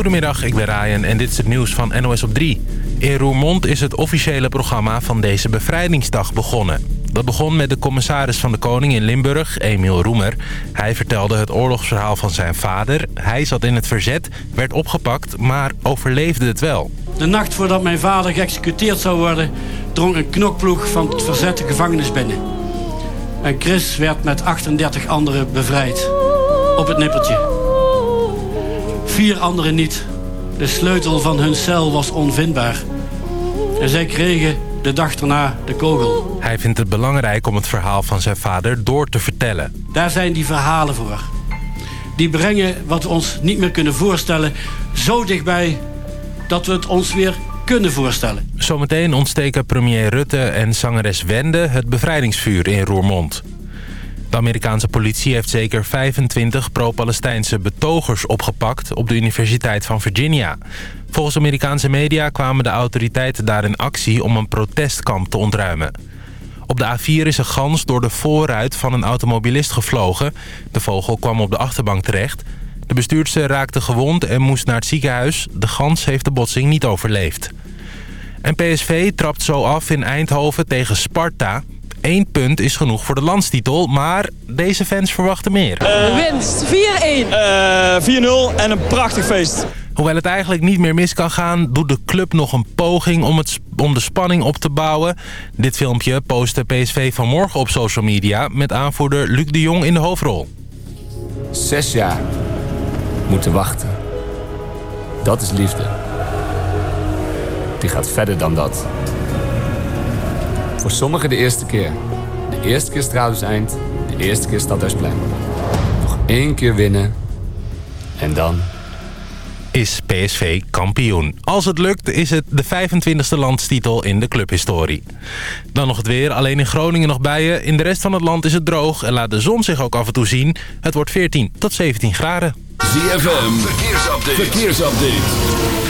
Goedemiddag, ik ben Ryan en dit is het nieuws van NOS op 3. In Roermond is het officiële programma van deze bevrijdingsdag begonnen. Dat begon met de commissaris van de Koning in Limburg, Emiel Roemer. Hij vertelde het oorlogsverhaal van zijn vader. Hij zat in het verzet, werd opgepakt, maar overleefde het wel. De nacht voordat mijn vader geëxecuteerd zou worden... drong een knokploeg van het verzet de gevangenis binnen. En Chris werd met 38 anderen bevrijd. Op het nippertje. Vier anderen niet. De sleutel van hun cel was onvindbaar. En zij kregen de dag daarna de kogel. Hij vindt het belangrijk om het verhaal van zijn vader door te vertellen. Daar zijn die verhalen voor. Die brengen wat we ons niet meer kunnen voorstellen... zo dichtbij dat we het ons weer kunnen voorstellen. Zometeen ontsteken premier Rutte en zangeres Wende het bevrijdingsvuur in Roermond. De Amerikaanse politie heeft zeker 25 pro-Palestijnse betogers opgepakt op de Universiteit van Virginia. Volgens Amerikaanse media kwamen de autoriteiten daar in actie om een protestkamp te ontruimen. Op de A4 is een gans door de voorruit van een automobilist gevlogen. De vogel kwam op de achterbank terecht. De bestuurster raakte gewond en moest naar het ziekenhuis. De gans heeft de botsing niet overleefd. En PSV trapt zo af in Eindhoven tegen Sparta. Eén punt is genoeg voor de landstitel, maar deze fans verwachten meer. Winst 4-1. 4-0 en een prachtig feest. Hoewel het eigenlijk niet meer mis kan gaan... doet de club nog een poging om, het, om de spanning op te bouwen. Dit filmpje postte PSV vanmorgen op social media... met aanvoerder Luc de Jong in de hoofdrol. Zes jaar moeten wachten. Dat is liefde. Die gaat verder dan dat. Voor sommigen de eerste keer. De eerste keer Stradus Eind, de eerste keer Stadhuisplein. Nog één keer winnen. En dan is PSV kampioen. Als het lukt is het de 25e landstitel in de clubhistorie. Dan nog het weer. Alleen in Groningen nog bijen. In de rest van het land is het droog en laat de zon zich ook af en toe zien. Het wordt 14 tot 17 graden. ZFM, verkeersupdate. verkeersupdate.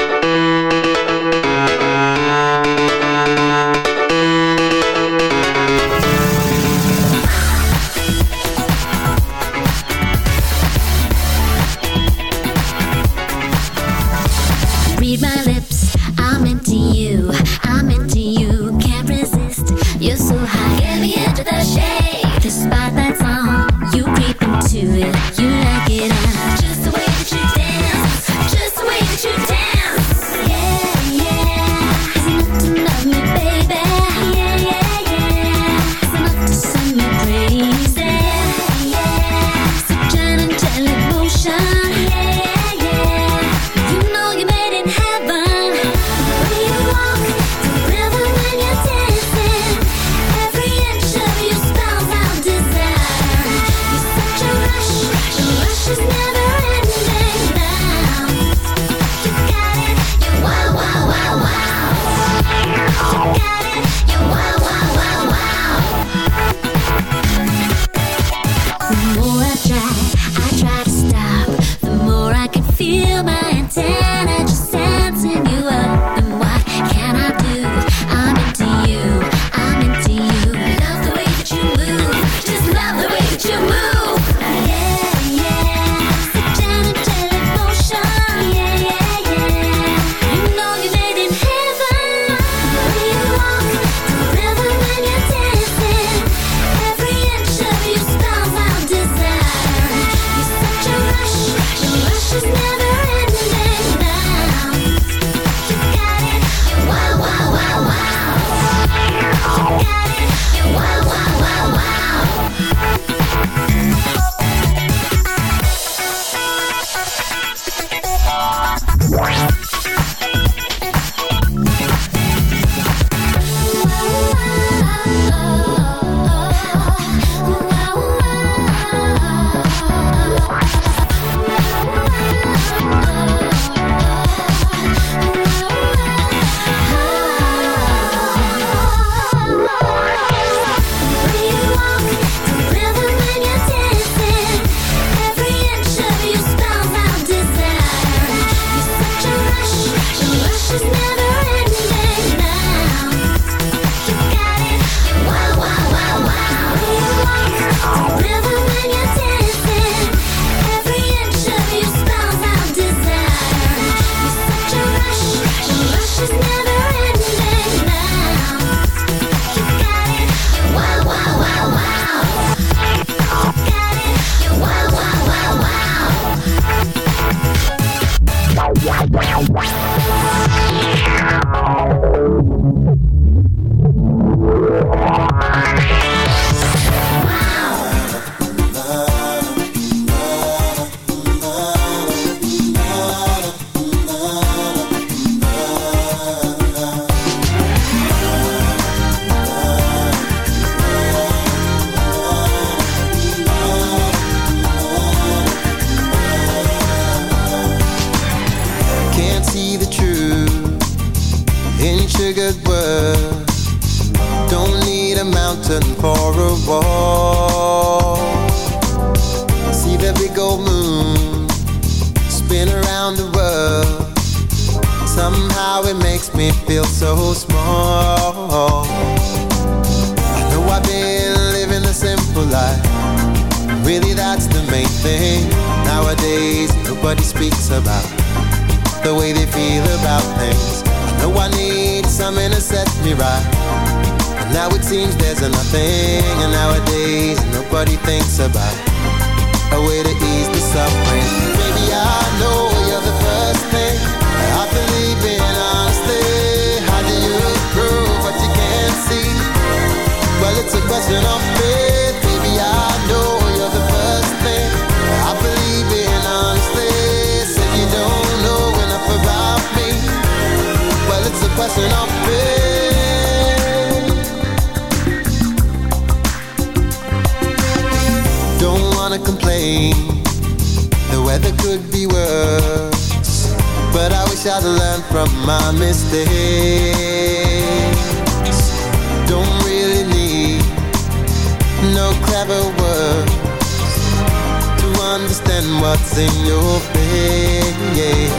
what's in your face.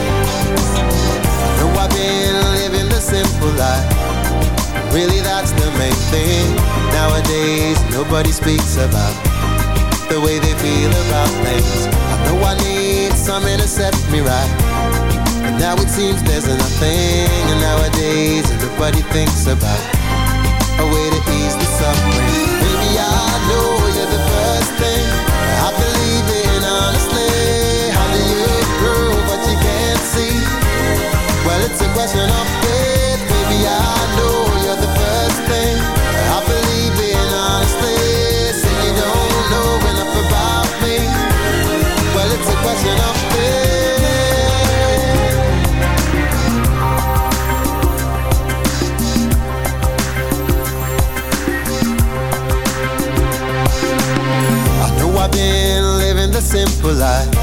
No, I've been living the simple life Really that's the main thing Nowadays nobody speaks about. The way they feel about things I know I need something to set me right. And now it seems there's nothing And nowadays everybody thinks about. A way to ease the suffering. Maybe I know you're the first thing. It's a question of faith, baby. I know you're the first thing. I believe in honestly. Say you don't know enough about me. Well, it's a question of faith. I know I've been living the simple life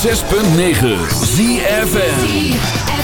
106.9 ZFN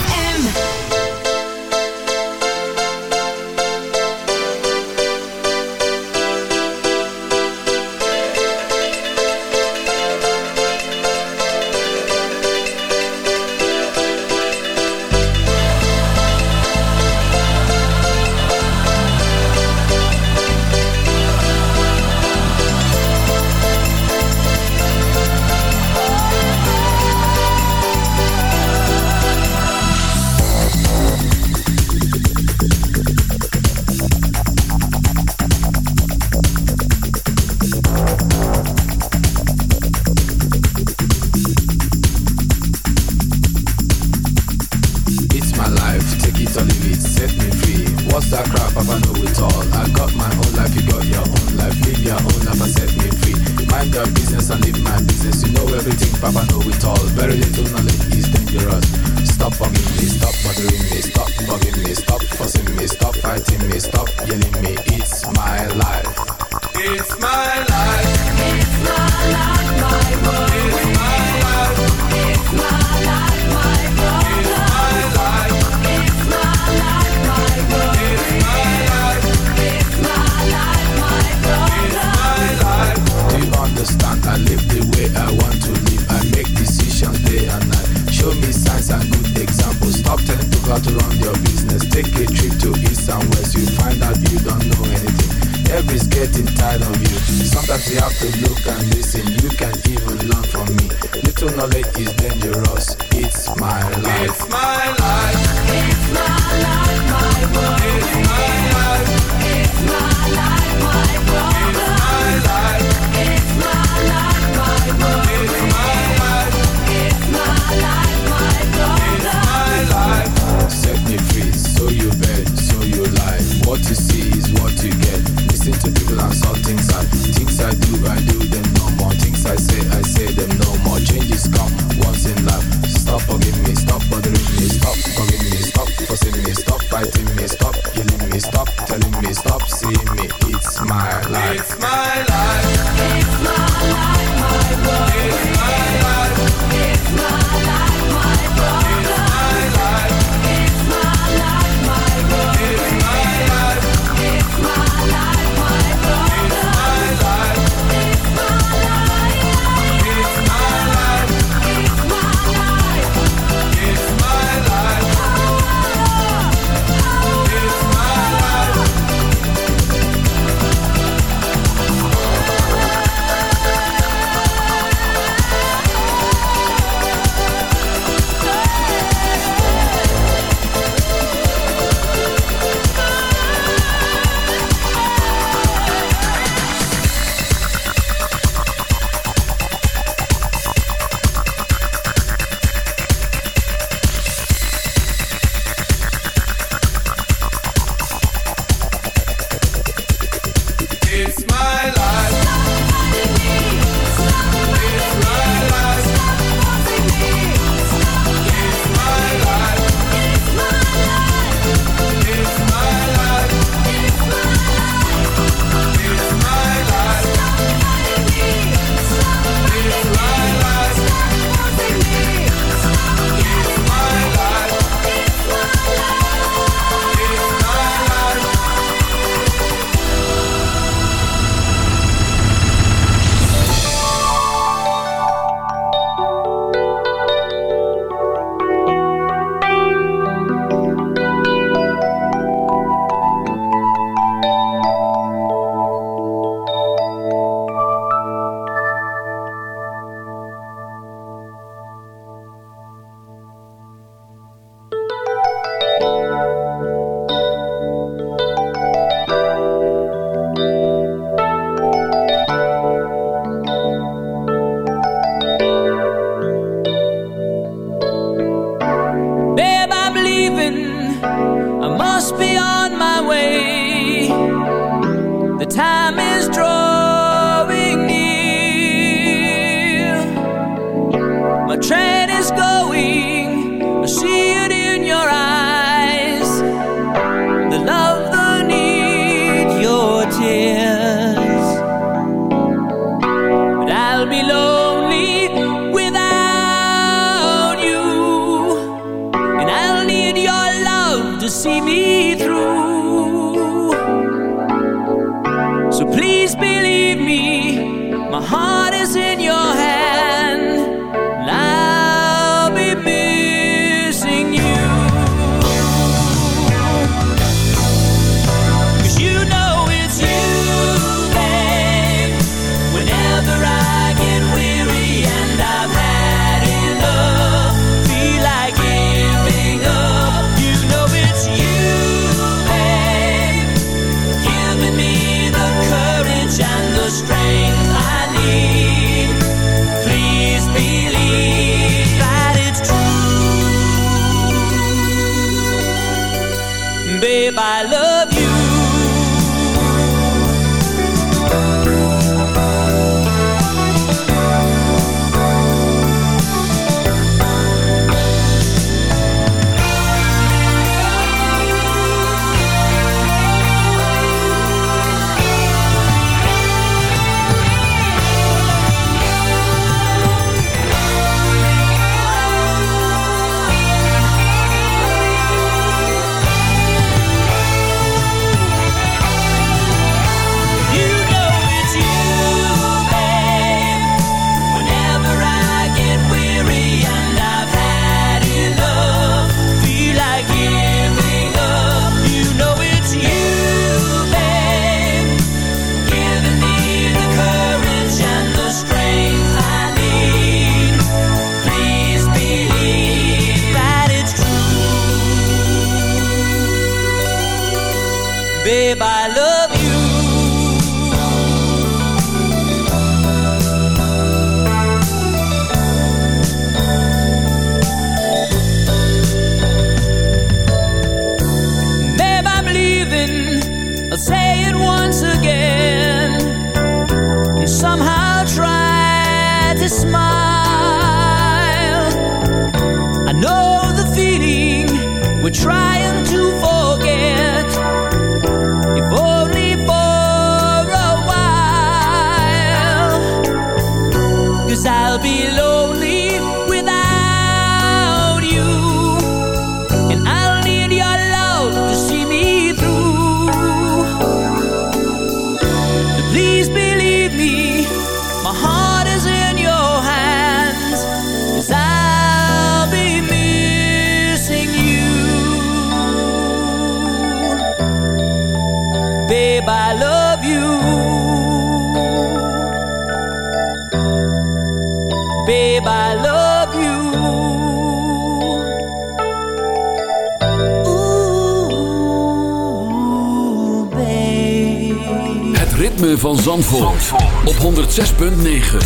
van Zandvoort, Zandvoort. op 106.9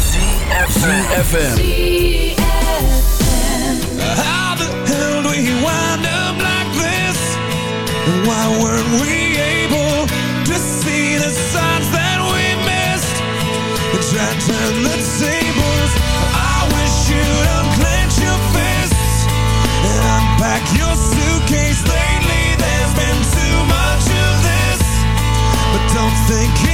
CFFM How the hell do we wind up like this? Why weren't we able to see the signs that we missed? The tried to turn the tables I wish you'd unclench your fists And unpack your suitcase Lately there's been too much of this But don't think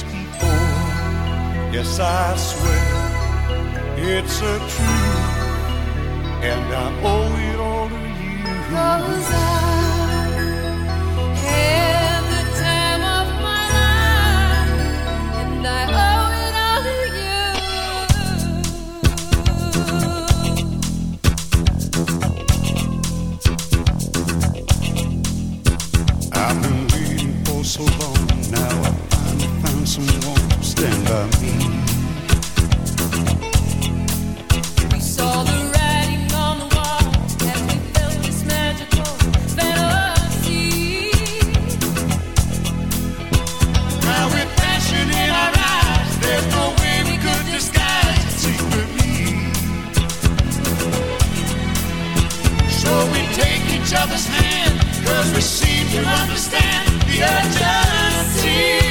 before. Yes, I swear it's a truth, and I owe it all to you. Cause I had the time of my life, and I owe it all to you. I've been waiting for so long. We saw the writing on the wall and we felt this magical fantasy. Now with passion in our eyes, there's no way we could disguise secretly. So we take each other's hand, cause we seem to understand the urgency.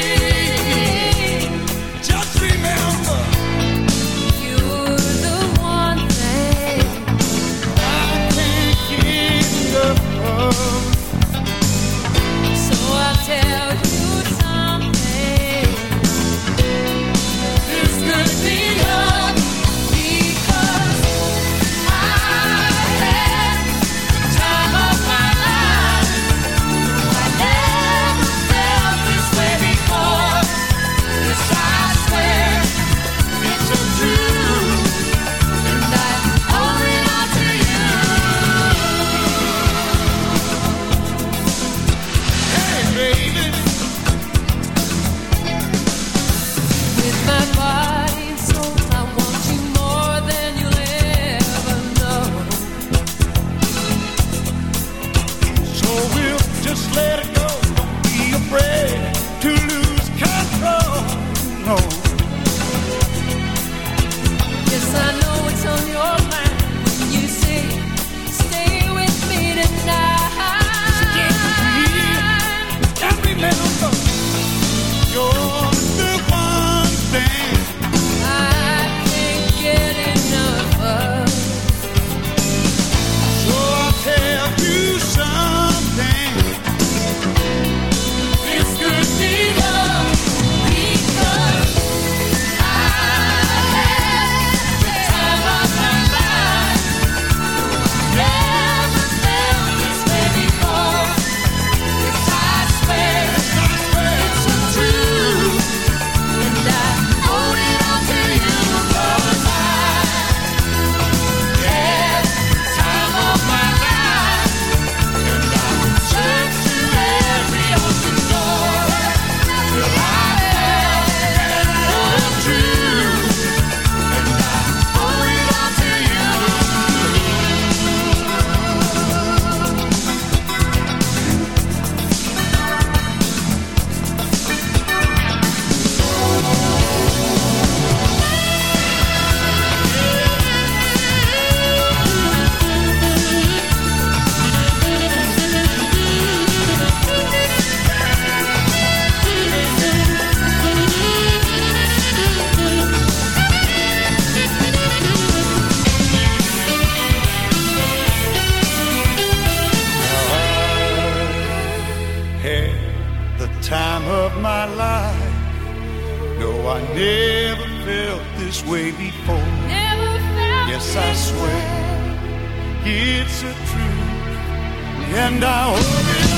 of my life. No, I never felt this way before. Never felt yes, I swear it's a truth, and I hope it.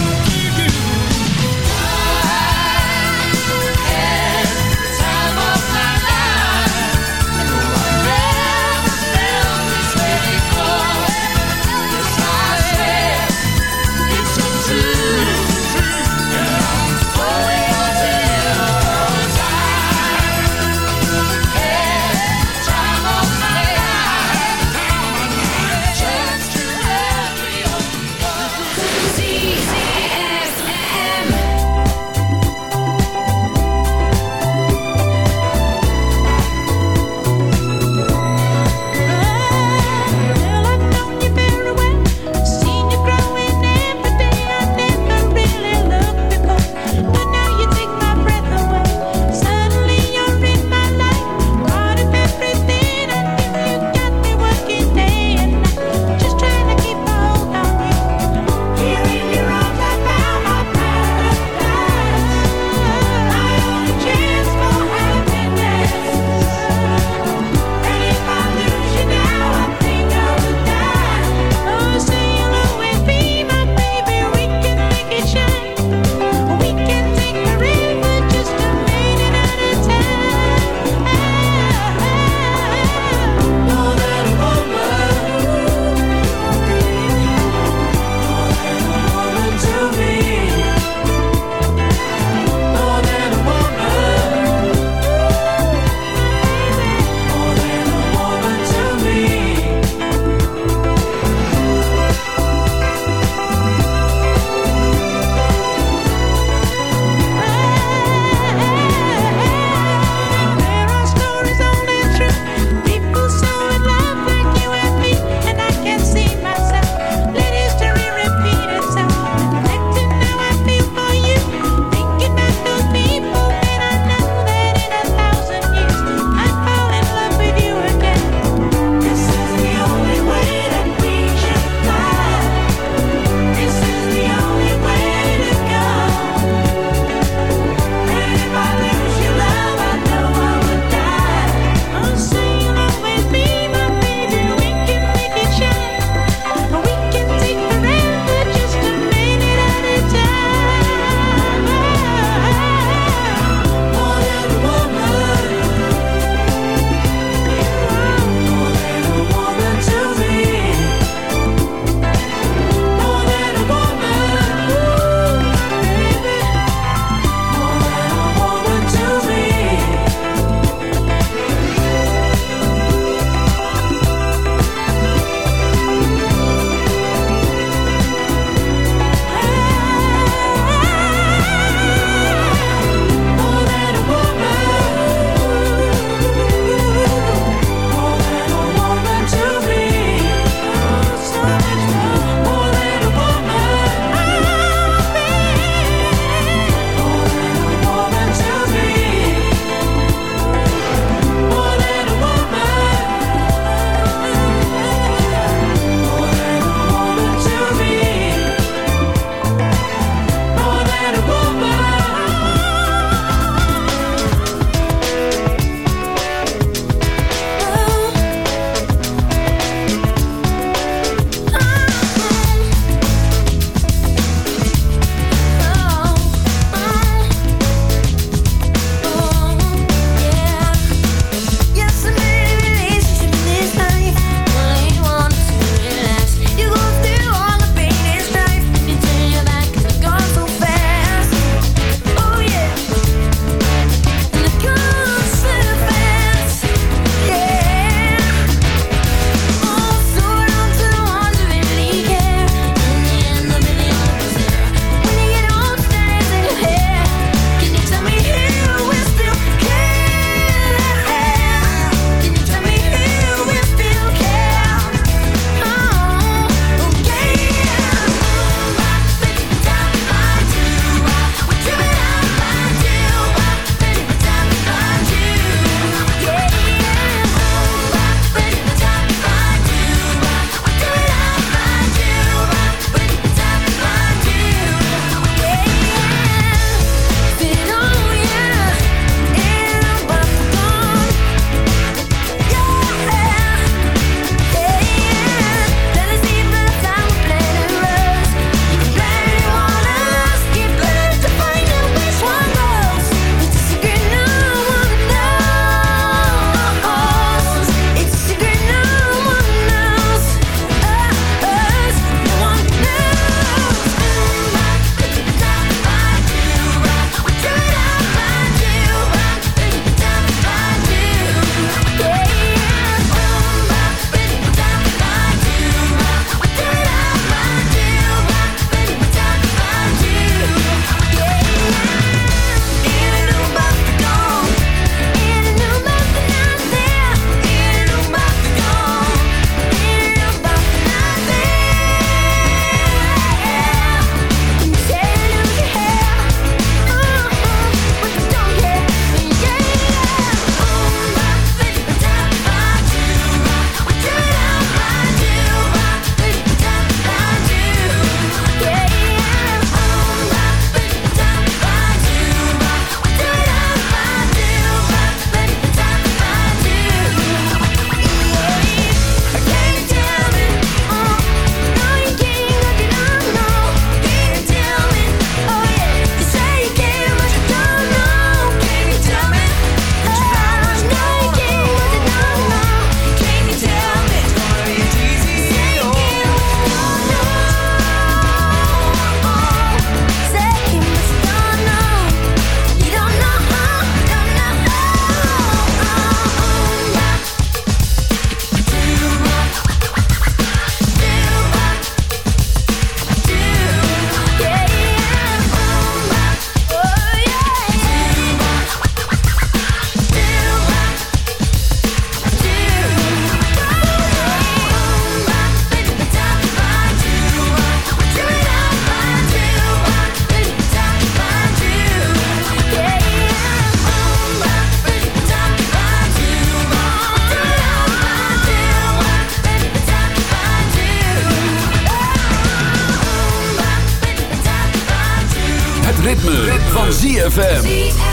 ritme, van ZFM.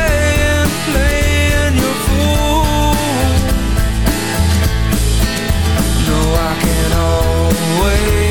always